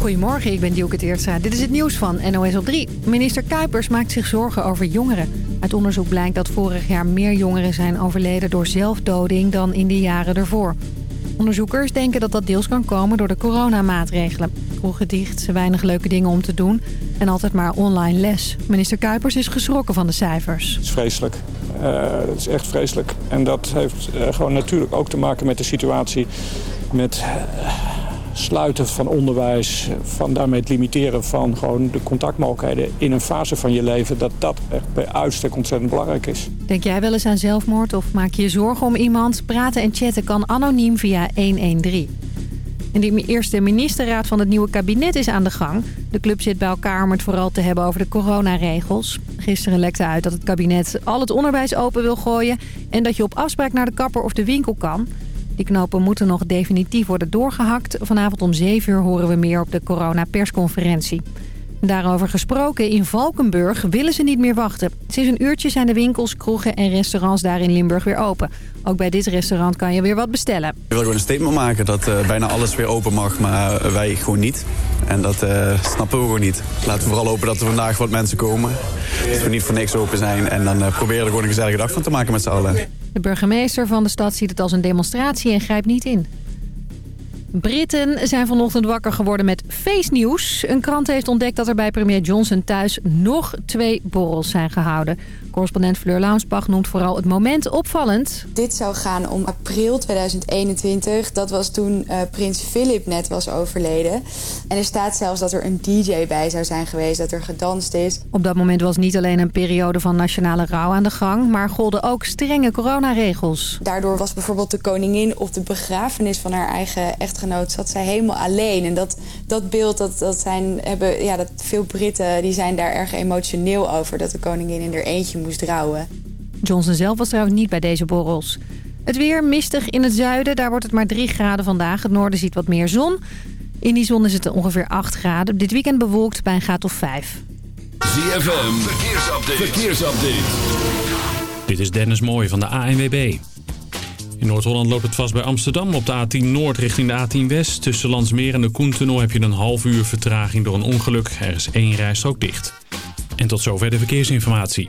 Goedemorgen, ik ben Dielke Teertstra. Dit is het nieuws van NOS op 3. Minister Kuipers maakt zich zorgen over jongeren. Uit onderzoek blijkt dat vorig jaar meer jongeren zijn overleden door zelfdoding dan in de jaren ervoor. Onderzoekers denken dat dat deels kan komen door de coronamaatregelen. Kroegen dicht, weinig leuke dingen om te doen en altijd maar online les. Minister Kuipers is geschrokken van de cijfers. Het is vreselijk. Uh, het is echt vreselijk. En dat heeft uh, gewoon natuurlijk ook te maken met de situatie met... Uh, sluiten van onderwijs, van daarmee het limiteren van gewoon de contactmogelijkheden in een fase van je leven, dat dat echt bij uitstek ontzettend belangrijk is. Denk jij wel eens aan zelfmoord of maak je je zorgen om iemand? Praten en chatten kan anoniem via 113. En de eerste ministerraad van het nieuwe kabinet is aan de gang. De club zit bij elkaar om het vooral te hebben over de coronaregels. Gisteren lekte uit dat het kabinet al het onderwijs open wil gooien... en dat je op afspraak naar de kapper of de winkel kan... Die knopen moeten nog definitief worden doorgehakt. Vanavond om 7 uur horen we meer op de corona-persconferentie. Daarover gesproken, in Valkenburg willen ze niet meer wachten. Sinds een uurtje zijn de winkels, kroegen en restaurants daar in Limburg weer open. Ook bij dit restaurant kan je weer wat bestellen. Ik wil gewoon een statement maken dat uh, bijna alles weer open mag, maar wij gewoon niet. En dat uh, snappen we gewoon niet. Laten we vooral hopen dat er vandaag wat mensen komen. Dat we niet voor niks open zijn. En dan uh, proberen we er gewoon een gezellige dag van te maken met z'n allen. De burgemeester van de stad ziet het als een demonstratie en grijpt niet in. Britten zijn vanochtend wakker geworden met feestnieuws. Een krant heeft ontdekt dat er bij premier Johnson thuis nog twee borrels zijn gehouden. Correspondent Fleur Launsbach noemt vooral het moment opvallend. Dit zou gaan om april 2021. Dat was toen uh, prins Philip net was overleden. En er staat zelfs dat er een DJ bij zou zijn geweest, dat er gedanst is. Op dat moment was niet alleen een periode van nationale rouw aan de gang... maar golden ook strenge coronaregels. Daardoor was bijvoorbeeld de koningin op de begrafenis van haar eigen echtgenoot... zat zij helemaal alleen. En dat, dat beeld, dat, dat zijn, hebben, ja, dat veel Britten die zijn daar erg emotioneel over... dat de koningin in haar eentje moest rouwen. Johnson zelf was trouwens niet bij deze borrels. Het weer mistig in het zuiden, daar wordt het maar 3 graden vandaag. Het noorden ziet wat meer zon. In die zon is het ongeveer 8 graden. Dit weekend bewolkt bij een graad of 5. ZFM, verkeersupdate. verkeersupdate. Dit is Dennis Mooij van de ANWB. In Noord-Holland loopt het vast bij Amsterdam. Op de A10 Noord richting de A10 West. Tussen Landsmeer en de Koentunnel heb je een half uur vertraging door een ongeluk. Er is één rijstrook dicht. En tot zover de verkeersinformatie.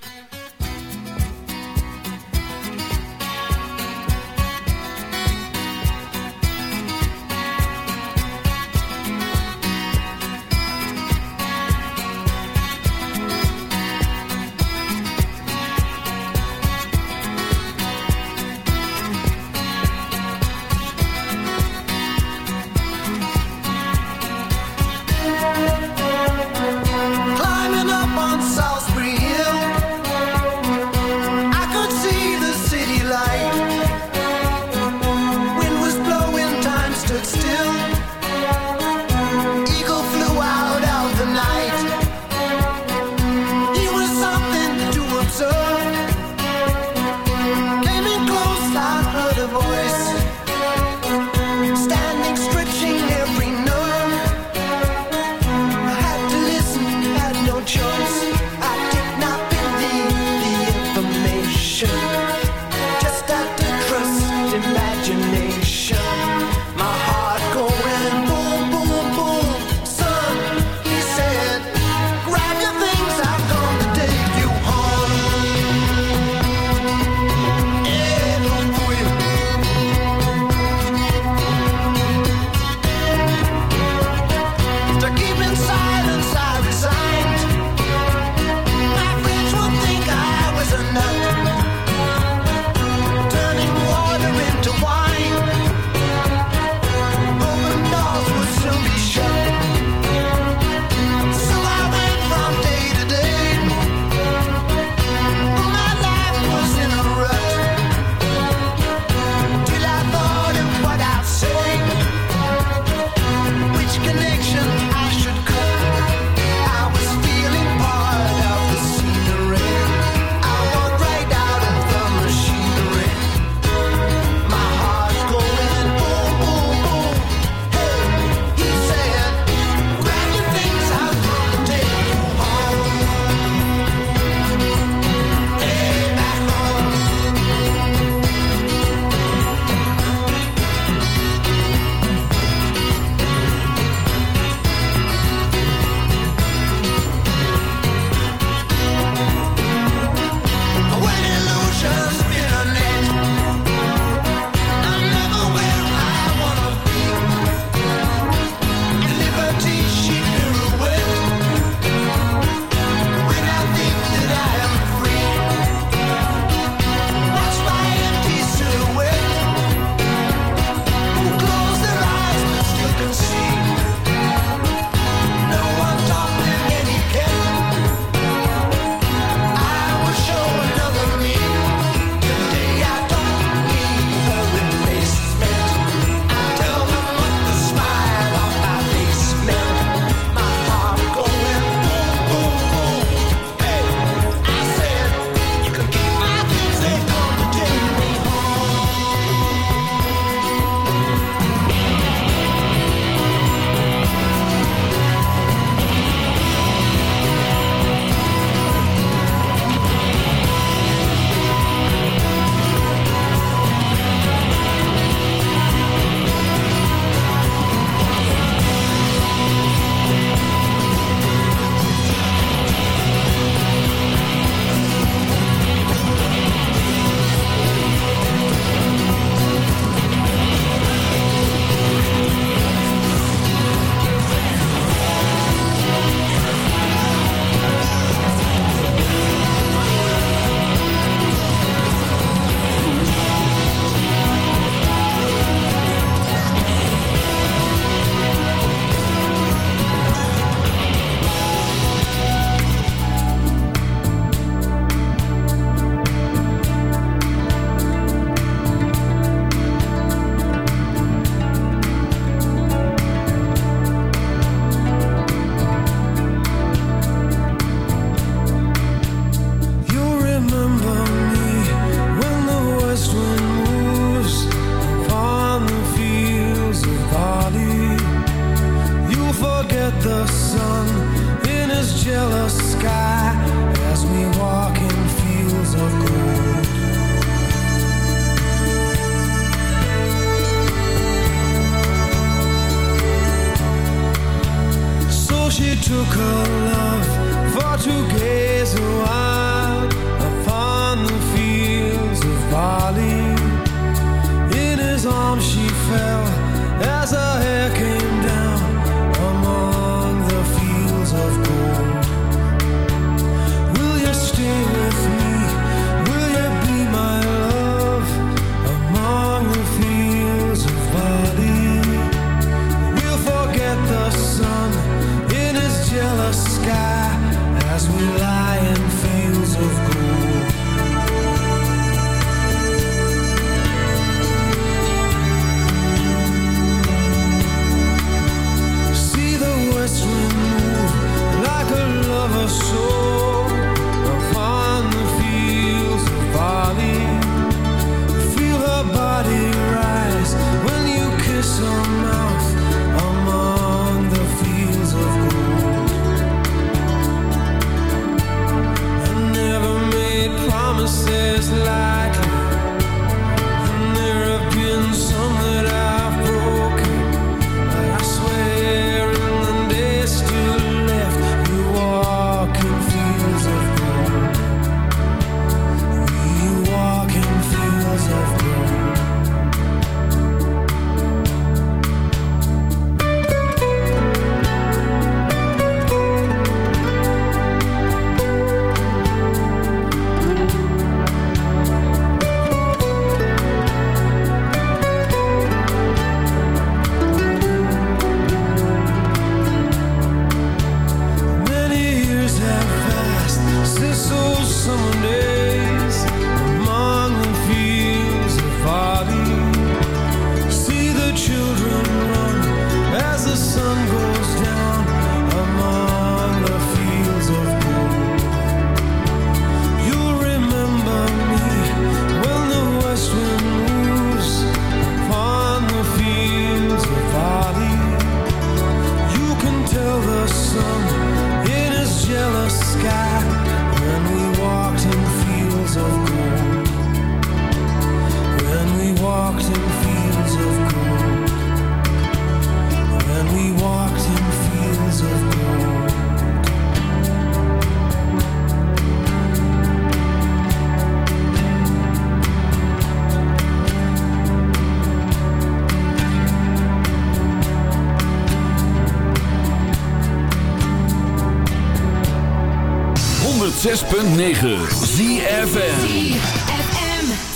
106.9 ZFM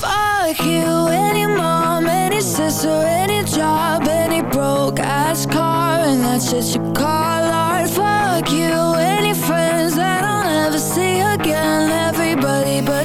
Fuck you any your mom and your sister and job any broke ass car and that's just your call art. Fuck you any friends that I'll never see again. Everybody but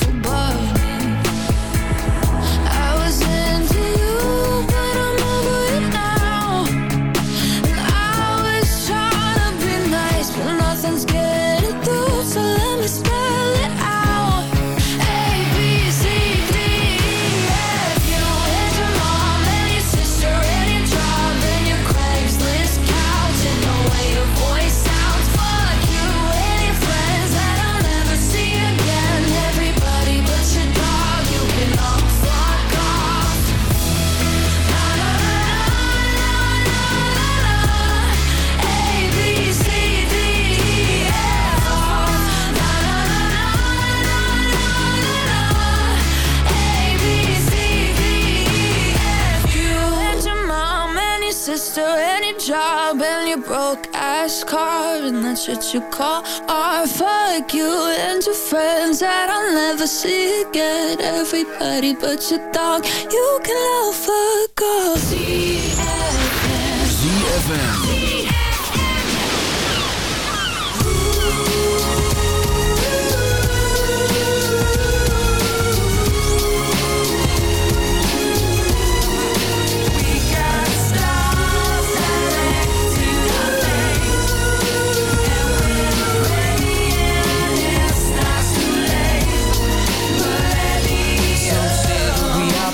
fast car and that's what you call art. Fuck you and your friends that I'll never see again. Everybody but your dog, you can love a girl. ZFM.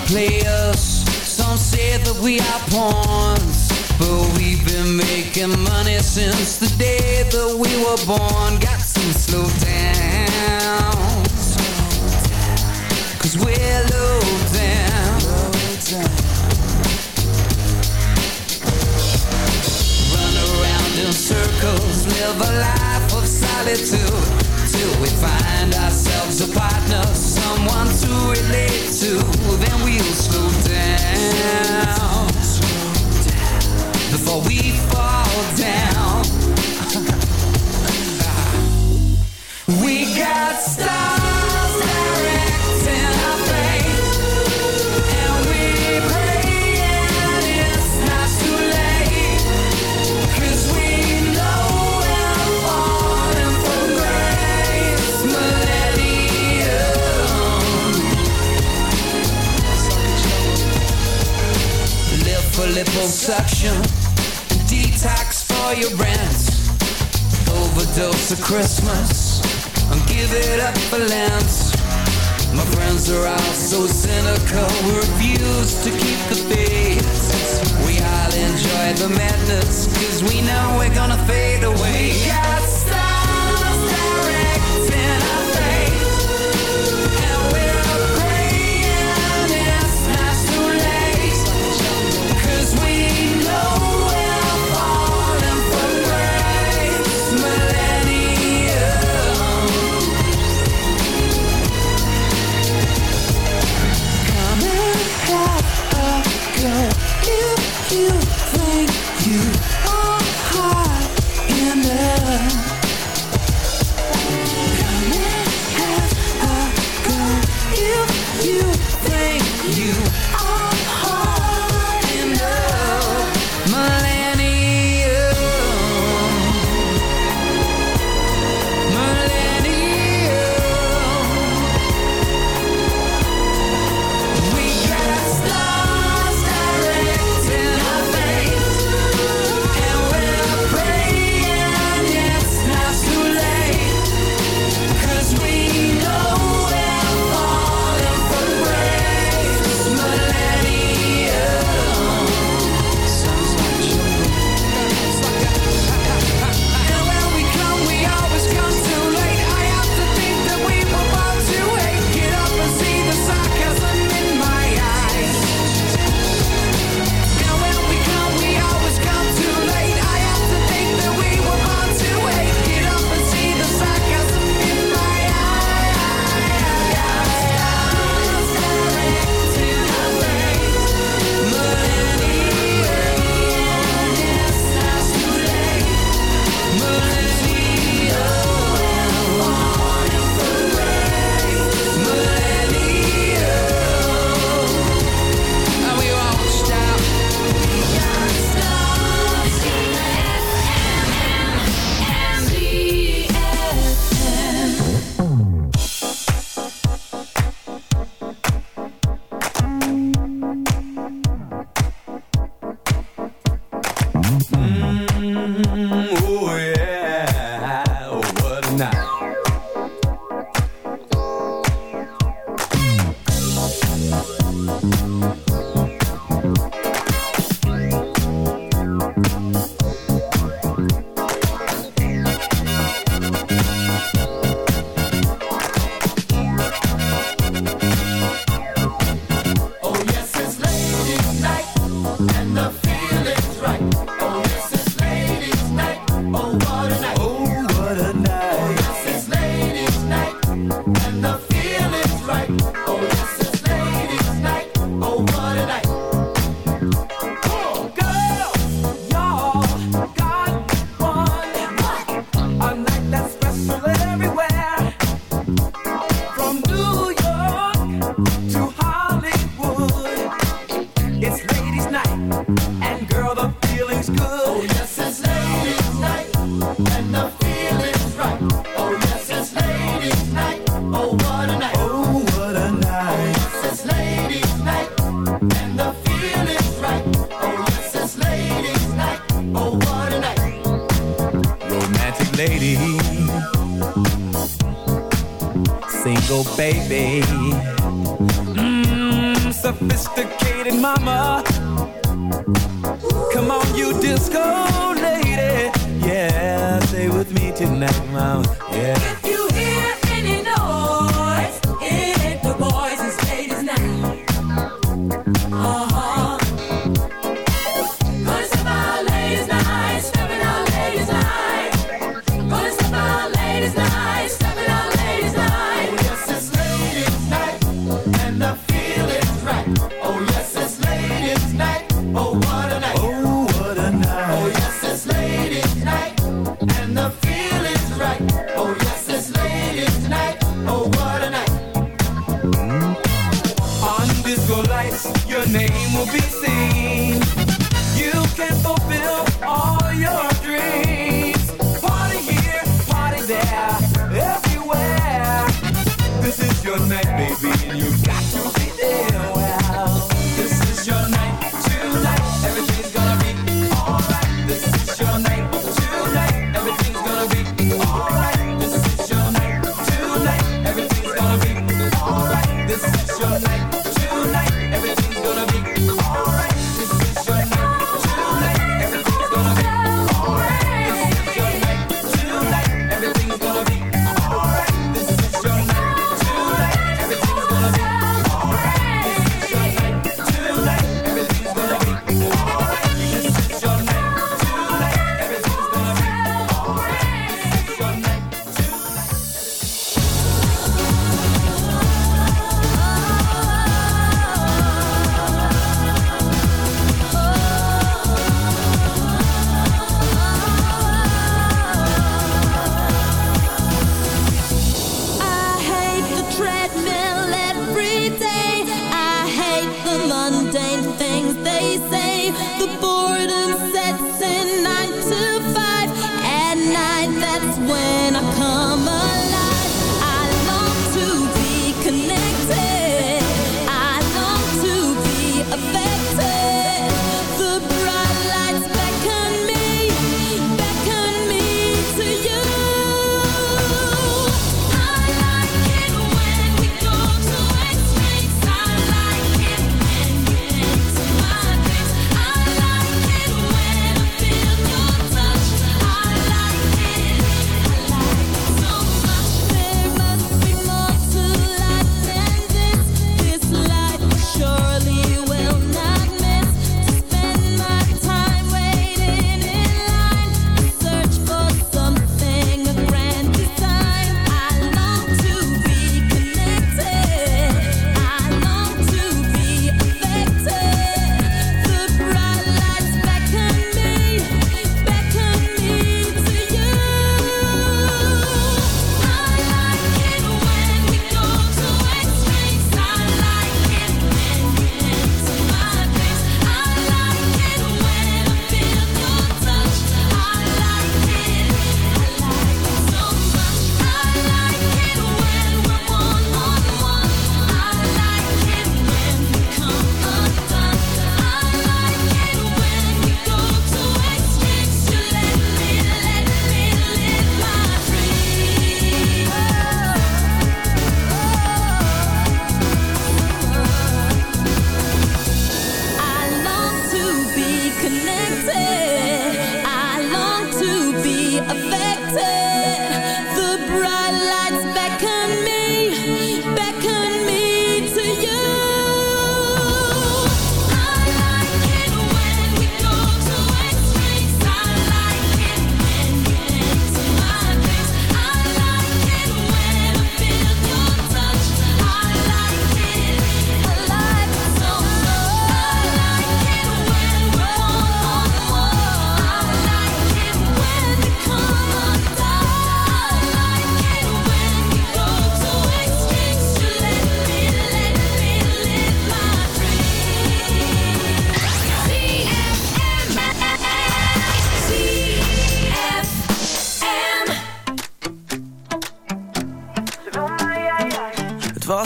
players. Some say that we are pawns But we've been making money since the day that we were born. Got some slow down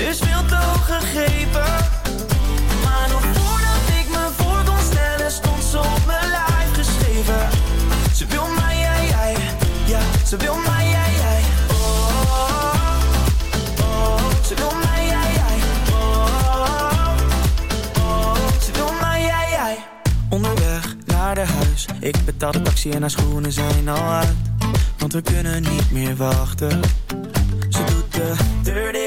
is veel te hoog gegrepen. Maar nog voordat ik me voor kon stellen Stond ze op mijn lijf geschreven. Ze wil mij, jij, jij Ja, ze wil mij, jij, jij Oh, oh, ze wil mij, jij, jij Oh, ze wil mij, jij, jij Onderweg naar de huis. Ik betaal de taxi en haar schoenen zijn al uit. Want we kunnen niet meer wachten. Ze doet de deur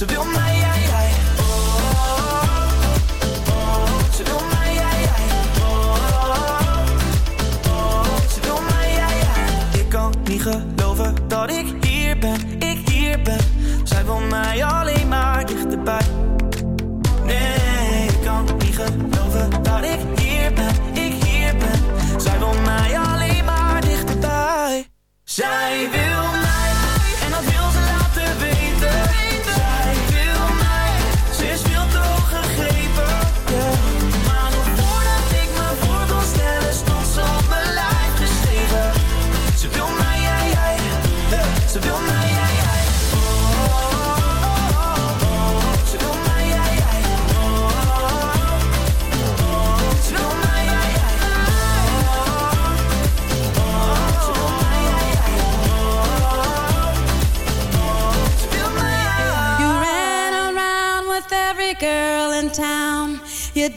ze wil mij, jij, jij. Ze wil mij, jij, jij. Wil mij, Ik kan niet geloven dat ik hier ben, ik hier ben. Zij wil mij alleen maar dichterbij. Nee, ik kan niet geloven dat ik hier ben, ik hier ben. Zij wil mij alleen maar dichterbij. Zij wil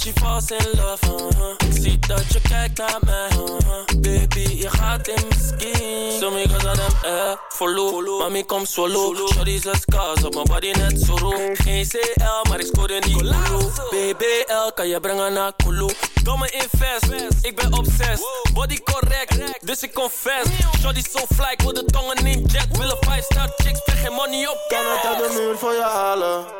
she falls in love, uh-huh. Zie dat je kijkt naar mij, uh-huh. Baby, je gaat in mijn skin. So me cause of them, eh, follow. Mami, kom solo Shorty zes scars op mijn body net zo roe Geen CL, maar ik scoorde niet Kulu BBL, kan je brengen naar Kulu? Domme invest, ik ben obsessed. Body correct, dus ik confess. Shorty so fly, ik wil de tongen in jet Willen 5 star chicks, spreek geen money op. Kan het uit de muur voor je halen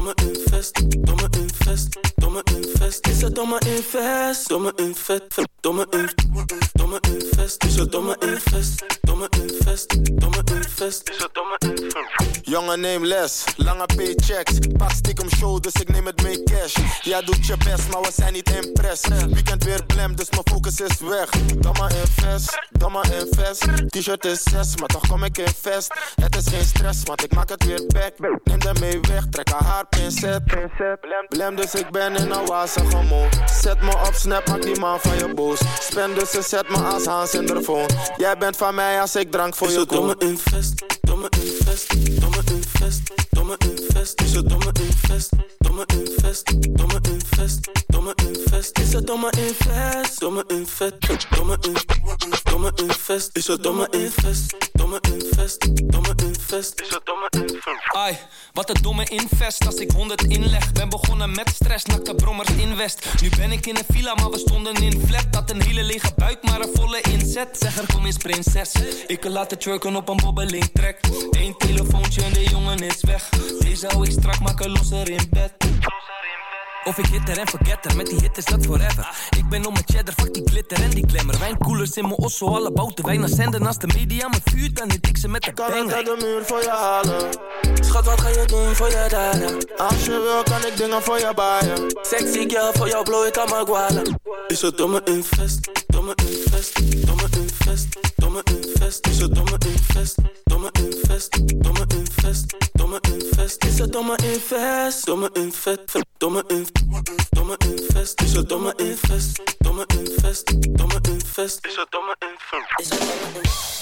domme invest, domme invest, domme invest. Is het domme invest, domme invest, domme invest, domme invest. Is het domme invest, domme invest, domme invest. Is het domme invest. Jongen, neem les, lange paychecks. Pak stiekem show, dus ik neem het mee cash. Jij doet je best, maar we zijn niet impress. Weekend weer blem, dus mijn focus is weg. Domme invest, domme invest. T-shirt is 6, maar toch kom ik in vest. Het is geen stress, want ik maak het weer back. Neem de mee weg, trek haar pincet. Blem, dus ik ben in een wazige mood. Zet me op snap, maak die man van je boos. Spend dus zet me als Hans in de phone. Jij bent van mij als ik drank voor je koop. Invest, domme invest, domme invest, domme invest. Is het domme invest, domme invest, domme invest, domme invest. Is het domme invest, domme invest, domme invest, domme invest. Is het domme invest, domme invest, domme invest. Is het domme invest. Ai, wat een domme invest als ik 100 inleg. Ben begonnen met stress, nakte brommers in West. Nu ben ik in een villa, maar we stonden in flat. Dat een hele lege buik, maar een volle inzet. Zeg er kom eens prinses. Ik kan laten twerken op een bobbeling trek. Eén telefoontje en de jongen is weg. Deze hou ik strak, maken losser in bed. Of ik hitter en forgetter, met die hit is dat forever. Ik ben om mijn cheddar, fuck die glitter en die glamour. Wijnkoelers in mijn osso, alle bouten wijn zenden. Als de media me vuurt, dan hit ik ze met de Kan banger. uit de muur voor je halen? Schat, wat ga je doen voor je daden? Als je wil, kan ik dingen voor je baaien. Sexy girl, voor jou blow ik aan mijn gualen. Is het domme invest, domme invest, domme invest, domme invest. Is het domme invest, domme invest, domme invest, domme invest. Is het domme invest, domme invest, domme invest, domme invest. Is het domme invest, domme invest, domme invest. Is het domme invest. Is het domme invest.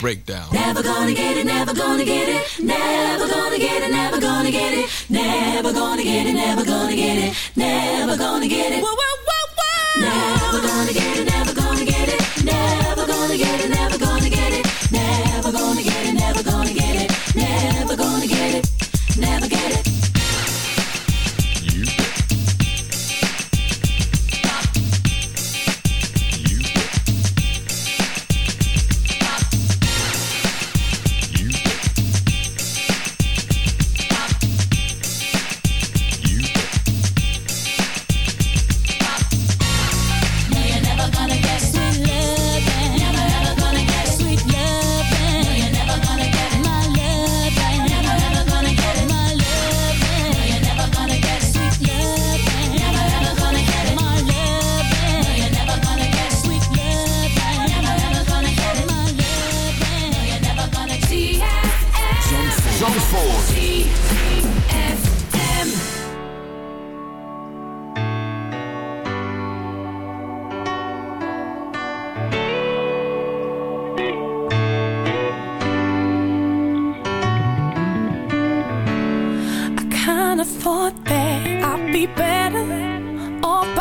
break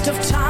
waste of time.